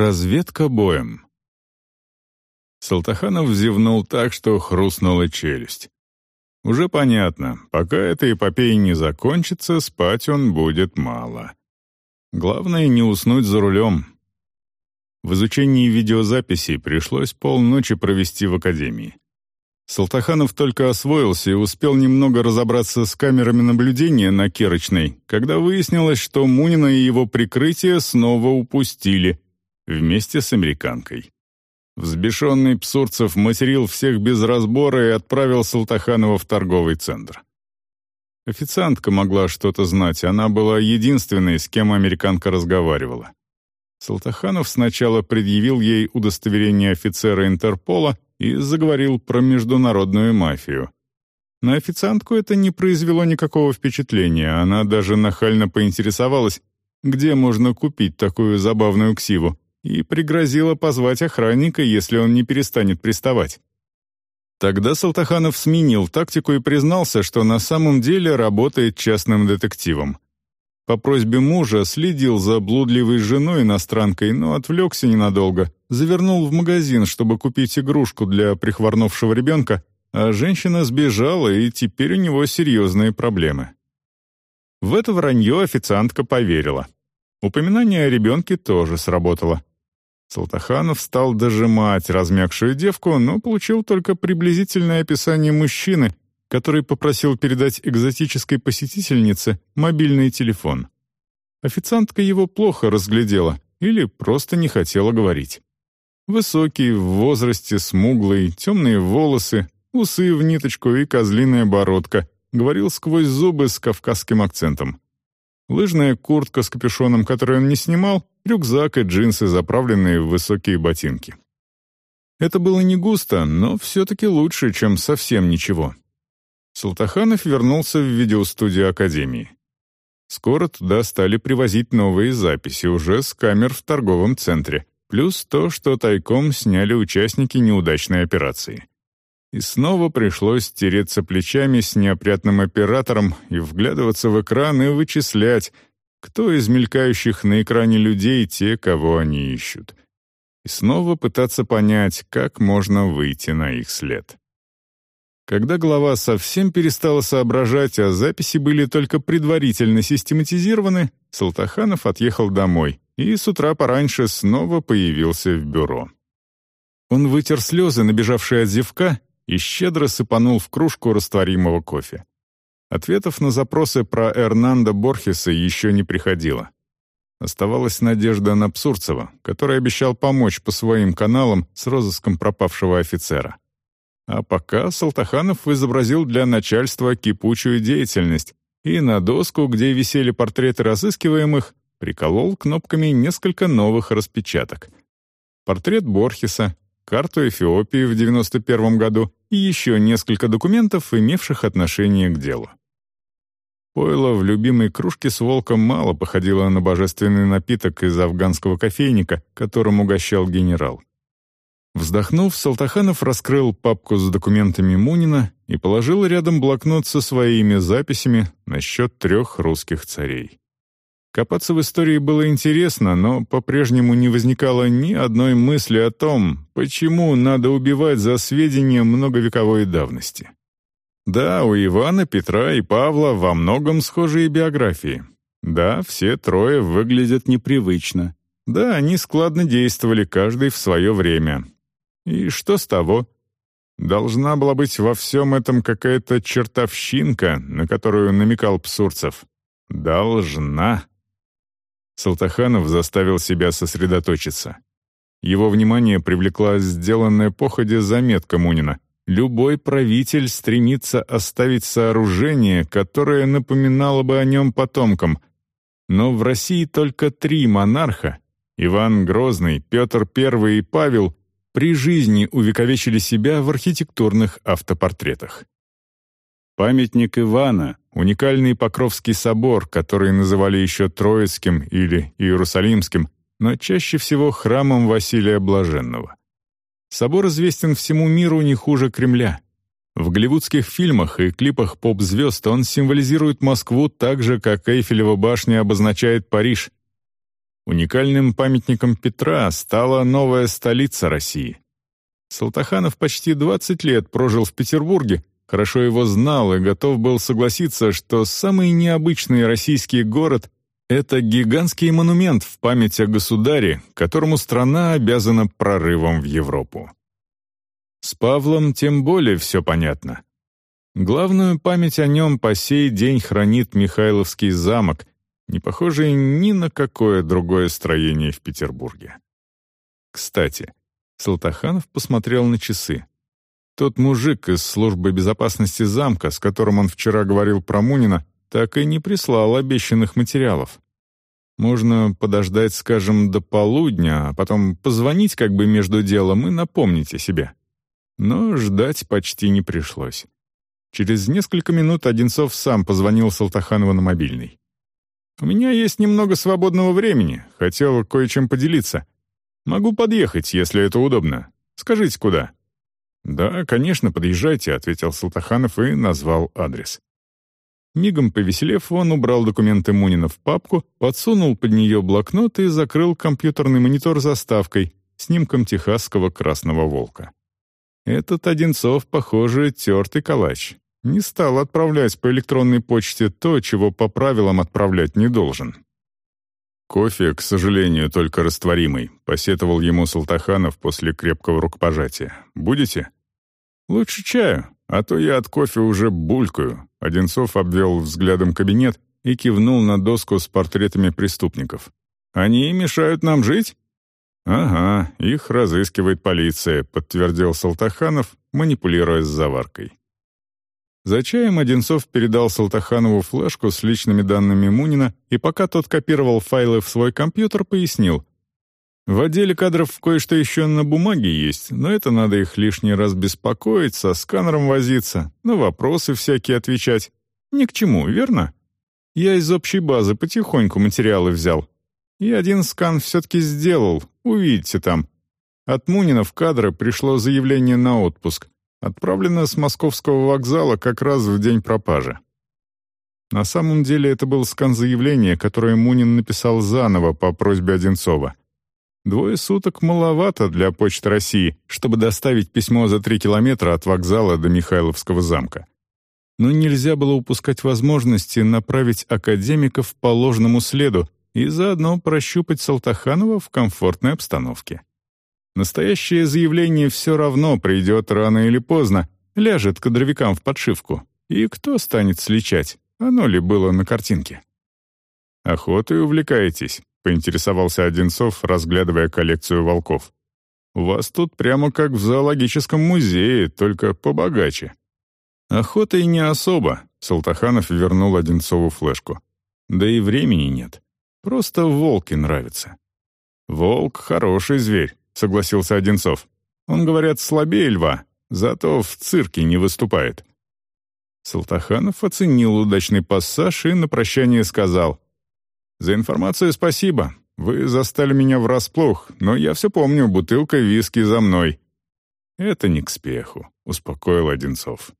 Разведка боем. Салтаханов зевнул так, что хрустнула челюсть. Уже понятно, пока эта эпопея не закончится, спать он будет мало. Главное не уснуть за рулем. В изучении видеозаписей пришлось полночи провести в академии. Салтаханов только освоился и успел немного разобраться с камерами наблюдения на Керочной, когда выяснилось, что Мунина и его прикрытие снова упустили, вместе с американкой. Взбешенный Псурцев материл всех без разбора и отправил Салтаханова в торговый центр. Официантка могла что-то знать, она была единственной, с кем американка разговаривала. Салтаханов сначала предъявил ей удостоверение офицера Интерпола и заговорил про международную мафию. На официантку это не произвело никакого впечатления, она даже нахально поинтересовалась, где можно купить такую забавную ксиву, и пригрозила позвать охранника, если он не перестанет приставать. Тогда Салтаханов сменил тактику и признался, что на самом деле работает частным детективом. По просьбе мужа следил за блудливой женой иностранкой, но отвлекся ненадолго, завернул в магазин, чтобы купить игрушку для прихворнувшего ребенка, а женщина сбежала, и теперь у него серьезные проблемы. В это вранье официантка поверила. Упоминание о ребенке тоже сработало. Салтаханов стал дожимать размягшую девку, но получил только приблизительное описание мужчины, который попросил передать экзотической посетительнице мобильный телефон. Официантка его плохо разглядела или просто не хотела говорить. Высокий, в возрасте, смуглый, темные волосы, усы в ниточку и козлиная бородка, говорил сквозь зубы с кавказским акцентом. Лыжная куртка с капюшоном, которую он не снимал, рюкзак и джинсы, заправленные в высокие ботинки. Это было не густо, но все-таки лучше, чем совсем ничего. Салтаханов вернулся в видеостудию Академии. Скоро туда стали привозить новые записи уже с камер в торговом центре, плюс то, что тайком сняли участники неудачной операции. И снова пришлось тереться плечами с неопрятным оператором и вглядываться в экран и вычислять, кто из мелькающих на экране людей те, кого они ищут. И снова пытаться понять, как можно выйти на их след. Когда глава совсем перестала соображать, а записи были только предварительно систематизированы, Салтаханов отъехал домой и с утра пораньше снова появился в бюро. Он вытер слезы, набежавшие от зевка, и щедро сыпанул в кружку растворимого кофе. Ответов на запросы про Эрнанда Борхеса еще не приходило. Оставалась надежда на Псурцева, который обещал помочь по своим каналам с розыском пропавшего офицера. А пока Салтаханов изобразил для начальства кипучую деятельность и на доску, где висели портреты разыскиваемых, приколол кнопками несколько новых распечаток. Портрет Борхеса, карту Эфиопии в 91 году и еще несколько документов, имевших отношение к делу. Пойло в любимой кружке с волком мало походило на божественный напиток из афганского кофейника, которым угощал генерал. Вздохнув, Салтаханов раскрыл папку с документами Мунина и положил рядом блокнот со своими записями насчет трех русских царей. Копаться в истории было интересно, но по-прежнему не возникало ни одной мысли о том, почему надо убивать за сведения многовековой давности. Да, у Ивана, Петра и Павла во многом схожие биографии. Да, все трое выглядят непривычно. Да, они складно действовали, каждый в свое время. И что с того? Должна была быть во всем этом какая-то чертовщинка, на которую намекал Псурцев. Должна. Салтаханов заставил себя сосредоточиться. Его внимание привлекла сделанная походе заметка Мунина — Любой правитель стремится оставить сооружение, которое напоминало бы о нем потомкам. Но в России только три монарха — Иван Грозный, Петр I и Павел — при жизни увековечили себя в архитектурных автопортретах. Памятник Ивана, уникальный Покровский собор, который называли еще Троицким или Иерусалимским, но чаще всего храмом Василия Блаженного. Собор известен всему миру не хуже Кремля. В голливудских фильмах и клипах поп-звезд он символизирует Москву так же, как Эйфелева башня обозначает Париж. Уникальным памятником Петра стала новая столица России. Салтаханов почти 20 лет прожил в Петербурге, хорошо его знал и готов был согласиться, что самый необычный российский город — это гигантский монумент в память о государе, которому страна обязана прорывом в Европу. С Павлом тем более все понятно. Главную память о нем по сей день хранит Михайловский замок, не похожий ни на какое другое строение в Петербурге. Кстати, Салтаханов посмотрел на часы. Тот мужик из службы безопасности замка, с которым он вчера говорил про Мунина, так и не прислал обещанных материалов. Можно подождать, скажем, до полудня, а потом позвонить как бы между делом и напомнить о себе. Но ждать почти не пришлось. Через несколько минут Одинцов сам позвонил Салтаханову на мобильный. «У меня есть немного свободного времени. Хотел кое-чем поделиться. Могу подъехать, если это удобно. Скажите, куда?» «Да, конечно, подъезжайте», — ответил Салтаханов и назвал адрес. Мигом повеселев, он убрал документы Мунина в папку, подсунул под нее блокнот и закрыл компьютерный монитор заставкой, снимком техасского красного волка. Этот Одинцов, похоже, тертый калач. Не стал отправлять по электронной почте то, чего по правилам отправлять не должен. «Кофе, к сожалению, только растворимый», — посетовал ему Салтаханов после крепкого рукопожатия. «Будете?» «Лучше чаю, а то я от кофе уже булькаю», — Одинцов обвел взглядом кабинет и кивнул на доску с портретами преступников. «Они мешают нам жить?» «Ага, их разыскивает полиция», — подтвердил Салтаханов, манипулируя с заваркой. За чаем Одинцов передал Салтаханову флешку с личными данными Мунина и пока тот копировал файлы в свой компьютер, пояснил. «В отделе кадров кое-что еще на бумаге есть, но это надо их лишний раз беспокоить, со сканером возиться, на вопросы всякие отвечать. Ни к чему, верно? Я из общей базы потихоньку материалы взял. И один скан все-таки сделал, увидите там. От Мунина в кадры пришло заявление на отпуск. Отправлено с московского вокзала как раз в день пропажи. На самом деле это был скан заявления, которое Мунин написал заново по просьбе Одинцова. Двое суток маловато для Почты России, чтобы доставить письмо за три километра от вокзала до Михайловского замка. Но нельзя было упускать возможности направить академиков по ложному следу, и заодно прощупать Салтаханова в комфортной обстановке. Настоящее заявление все равно придет рано или поздно, ляжет кадровикам в подшивку. И кто станет сличать, оно ли было на картинке? «Охотой увлекаетесь?» — поинтересовался Одинцов, разглядывая коллекцию волков. «У вас тут прямо как в зоологическом музее, только побогаче». «Охотой не особо», — Салтаханов вернул Одинцову флешку. «Да и времени нет. Просто волки нравятся». «Волк — хороший зверь», — согласился Одинцов. «Он, говорят, слабее льва, зато в цирке не выступает». Салтаханов оценил удачный пассаж и на прощание сказал. «За информацию спасибо. Вы застали меня врасплох, но я все помню, бутылка виски за мной». «Это не к спеху», — успокоил Одинцов.